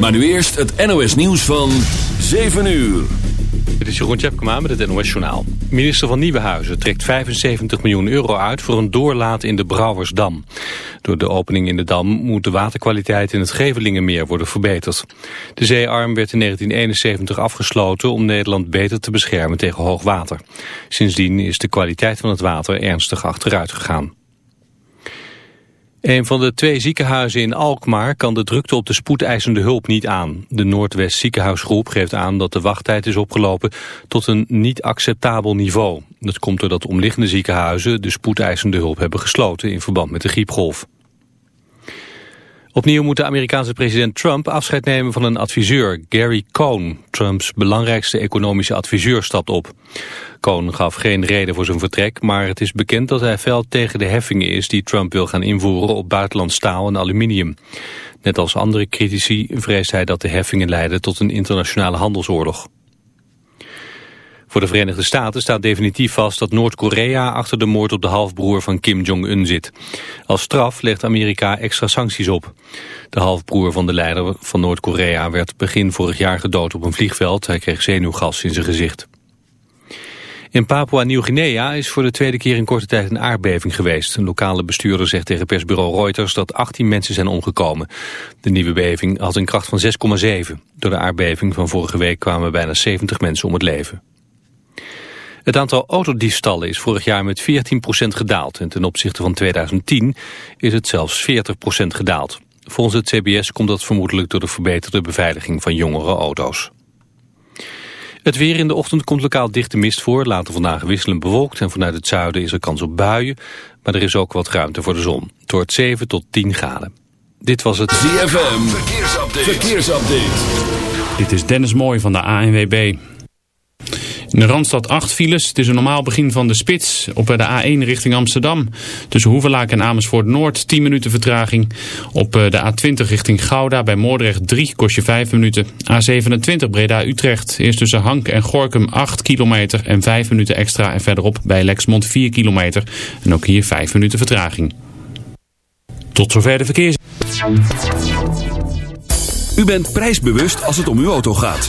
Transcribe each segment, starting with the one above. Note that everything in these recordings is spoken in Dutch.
Maar nu eerst het NOS nieuws van 7 uur. Dit is Jeroen Tjepkema met het NOS Journaal. Minister van Nieuwenhuizen trekt 75 miljoen euro uit voor een doorlaat in de Brouwersdam. Door de opening in de dam moet de waterkwaliteit in het Gevelingenmeer worden verbeterd. De zeearm werd in 1971 afgesloten om Nederland beter te beschermen tegen hoogwater. Sindsdien is de kwaliteit van het water ernstig achteruit gegaan. Een van de twee ziekenhuizen in Alkmaar kan de drukte op de spoedeisende hulp niet aan. De Noordwest ziekenhuisgroep geeft aan dat de wachttijd is opgelopen tot een niet acceptabel niveau. Dat komt doordat omliggende ziekenhuizen de spoedeisende hulp hebben gesloten in verband met de griepgolf. Opnieuw moet de Amerikaanse president Trump afscheid nemen van een adviseur, Gary Cohn. Trumps belangrijkste economische adviseur stapt op. Cohn gaf geen reden voor zijn vertrek, maar het is bekend dat hij fel tegen de heffingen is die Trump wil gaan invoeren op buitenland staal en aluminium. Net als andere critici vreest hij dat de heffingen leiden tot een internationale handelsoorlog. Voor de Verenigde Staten staat definitief vast dat Noord-Korea achter de moord op de halfbroer van Kim Jong-un zit. Als straf legt Amerika extra sancties op. De halfbroer van de leider van Noord-Korea werd begin vorig jaar gedood op een vliegveld. Hij kreeg zenuwgas in zijn gezicht. In Papua-Nieuw-Guinea is voor de tweede keer in korte tijd een aardbeving geweest. Een lokale bestuurder zegt tegen persbureau Reuters dat 18 mensen zijn omgekomen. De nieuwe beving had een kracht van 6,7. Door de aardbeving van vorige week kwamen bijna 70 mensen om het leven. Het aantal autodiefstallen is vorig jaar met 14% gedaald en ten opzichte van 2010 is het zelfs 40% gedaald. Volgens het CBS komt dat vermoedelijk door de verbeterde beveiliging van jongere auto's. Het weer in de ochtend komt lokaal dichte mist voor. Later vandaag wisselend bewolkt en vanuit het zuiden is er kans op buien. Maar er is ook wat ruimte voor de zon. Het wordt 7 tot 10 graden. Dit was het ZFM. Verkeersupdate. Verkeersupdate. Dit is Dennis Mooij van de ANWB. In de Randstad 8 files. Het is een normaal begin van de spits op de A1 richting Amsterdam. Tussen Hoevelaak en Amersfoort Noord 10 minuten vertraging. Op eh, de A20 richting Gouda bij Moordrecht 3 kost je 5 minuten. A27 Breda Utrecht. Eerst tussen Hank en Gorkum 8 kilometer en 5 minuten extra. En verderop bij Lexmond 4 kilometer. En ook hier 5 minuten vertraging. Tot zover de verkeers. U bent prijsbewust als het om uw auto gaat.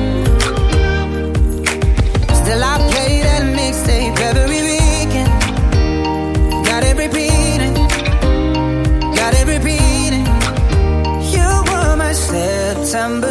September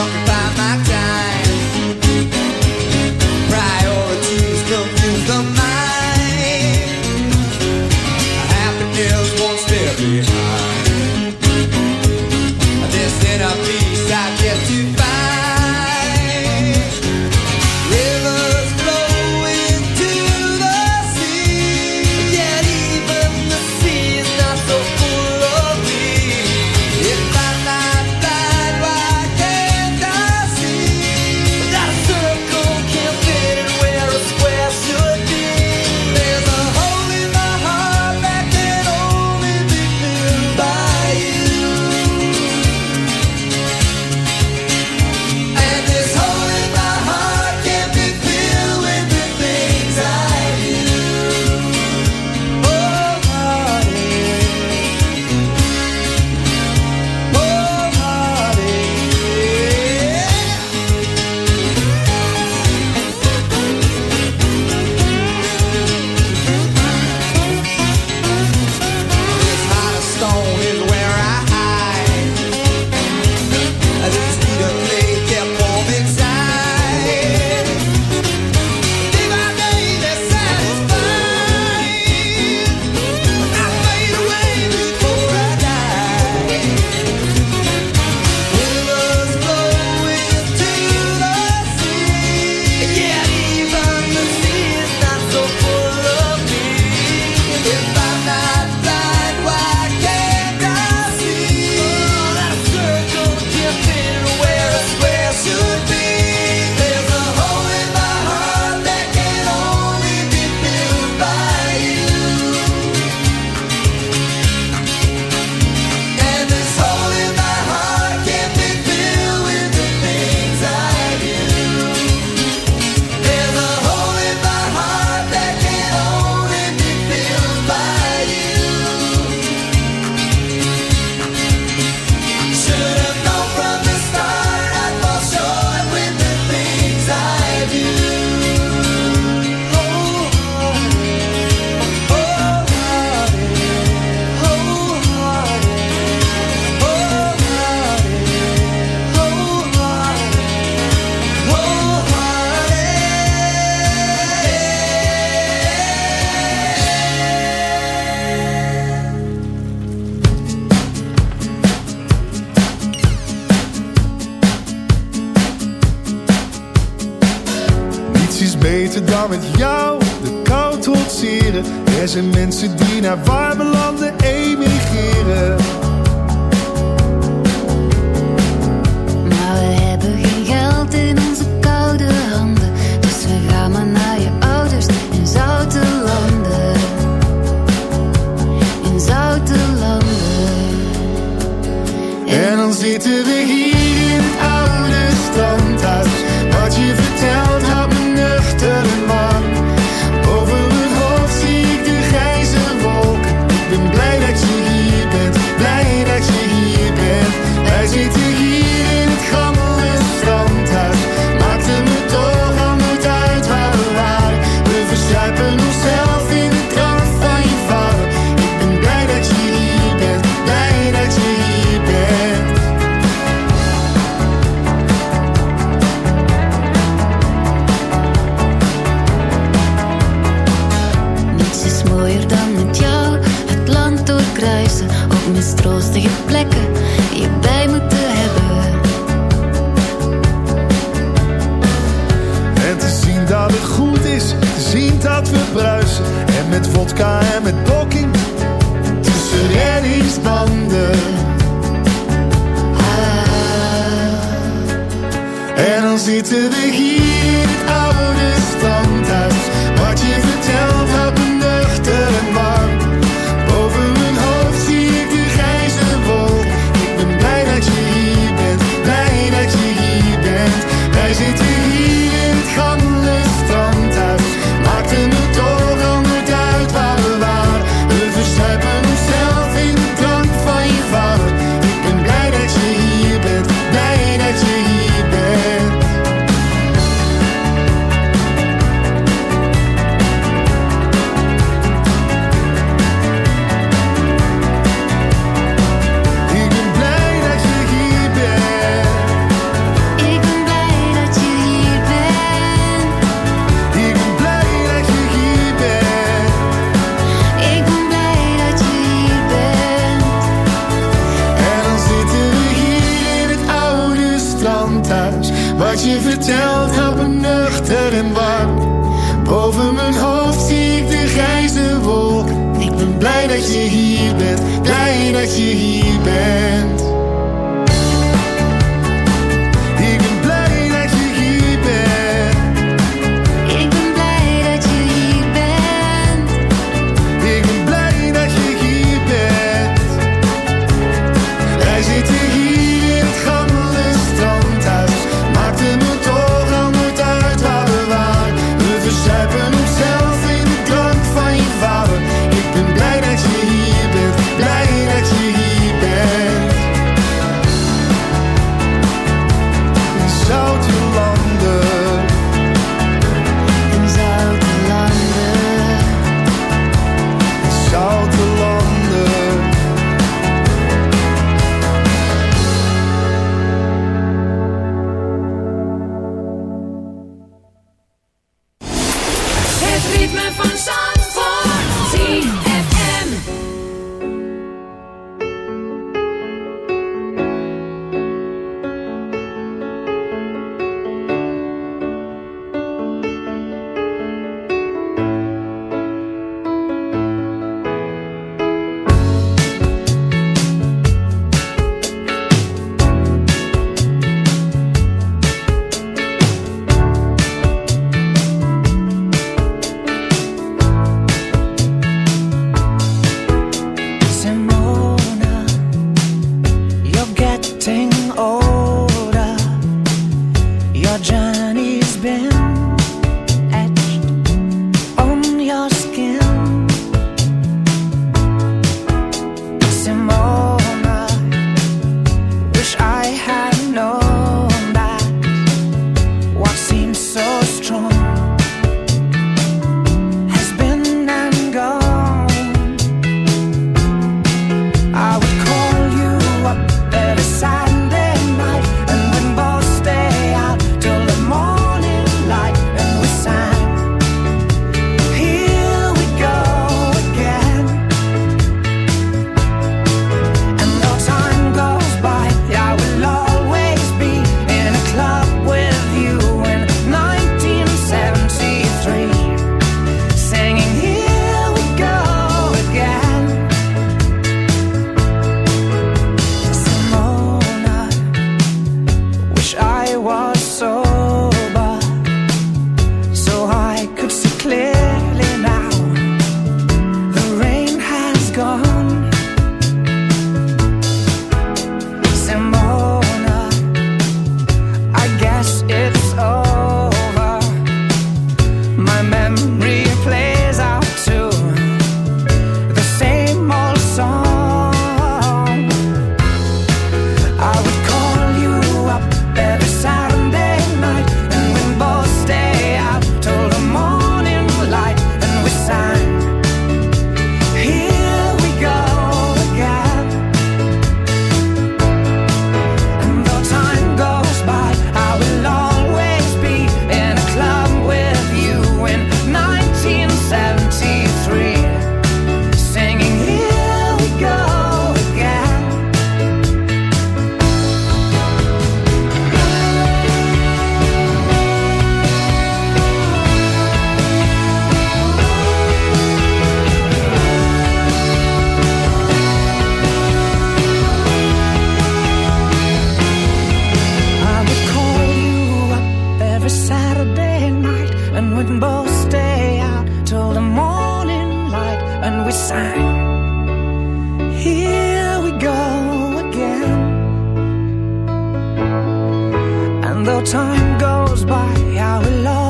knocking Saturday night and we'd both stay out till the morning light and we sang. Here we go again. And though time goes by, our love.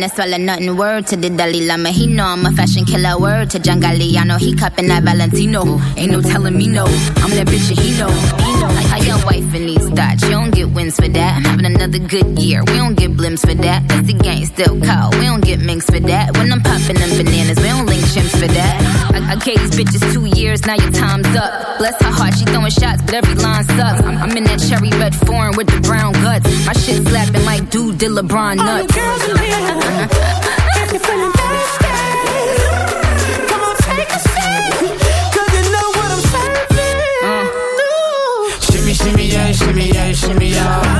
No swallow nothing. Word to the Dalai Lama, he know I'm a fashion killer. Word to John Galliano, he cupping that Valentino. Ain't no telling me no, I'm that bitch and he know. Like how your wife in these thoughts, you don't get wins for that. I'm having another good year, we don't get blimps for that. That's the gang still cold, we don't get minks for that. When I'm popping them bananas, we don't link chimps for that. I, I gave these bitches two years, now your time's up. Bless her heart, she throwing shots, but every line sucks. I'm, I'm in that cherry red foreign with the brown guts. My shit slapping like dude did LeBron nuts. All the girls in here, if you're feeling thirsty, come on, take a sip, 'cause you know what I'm serving. Uh. Shimmy, shimmy, yeah, shimmy, yeah, shimmy, yeah.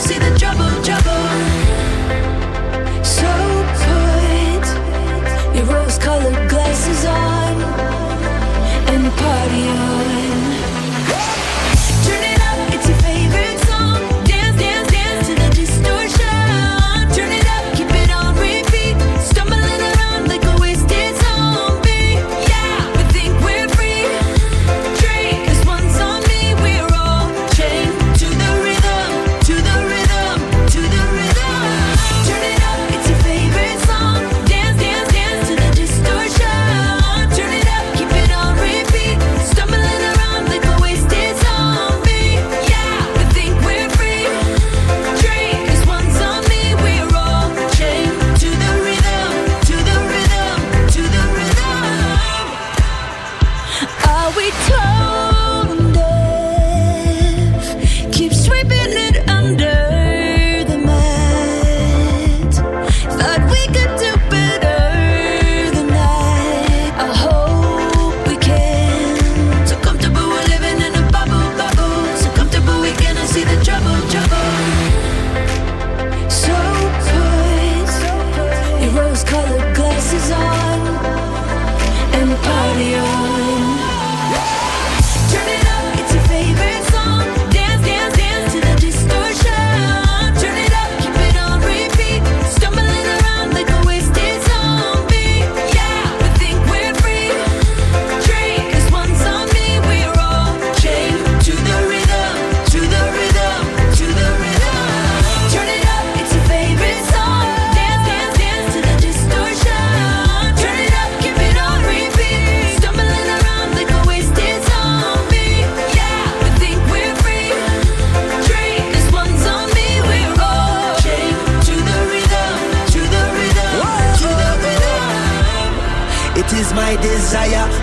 see the trouble.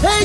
Hey,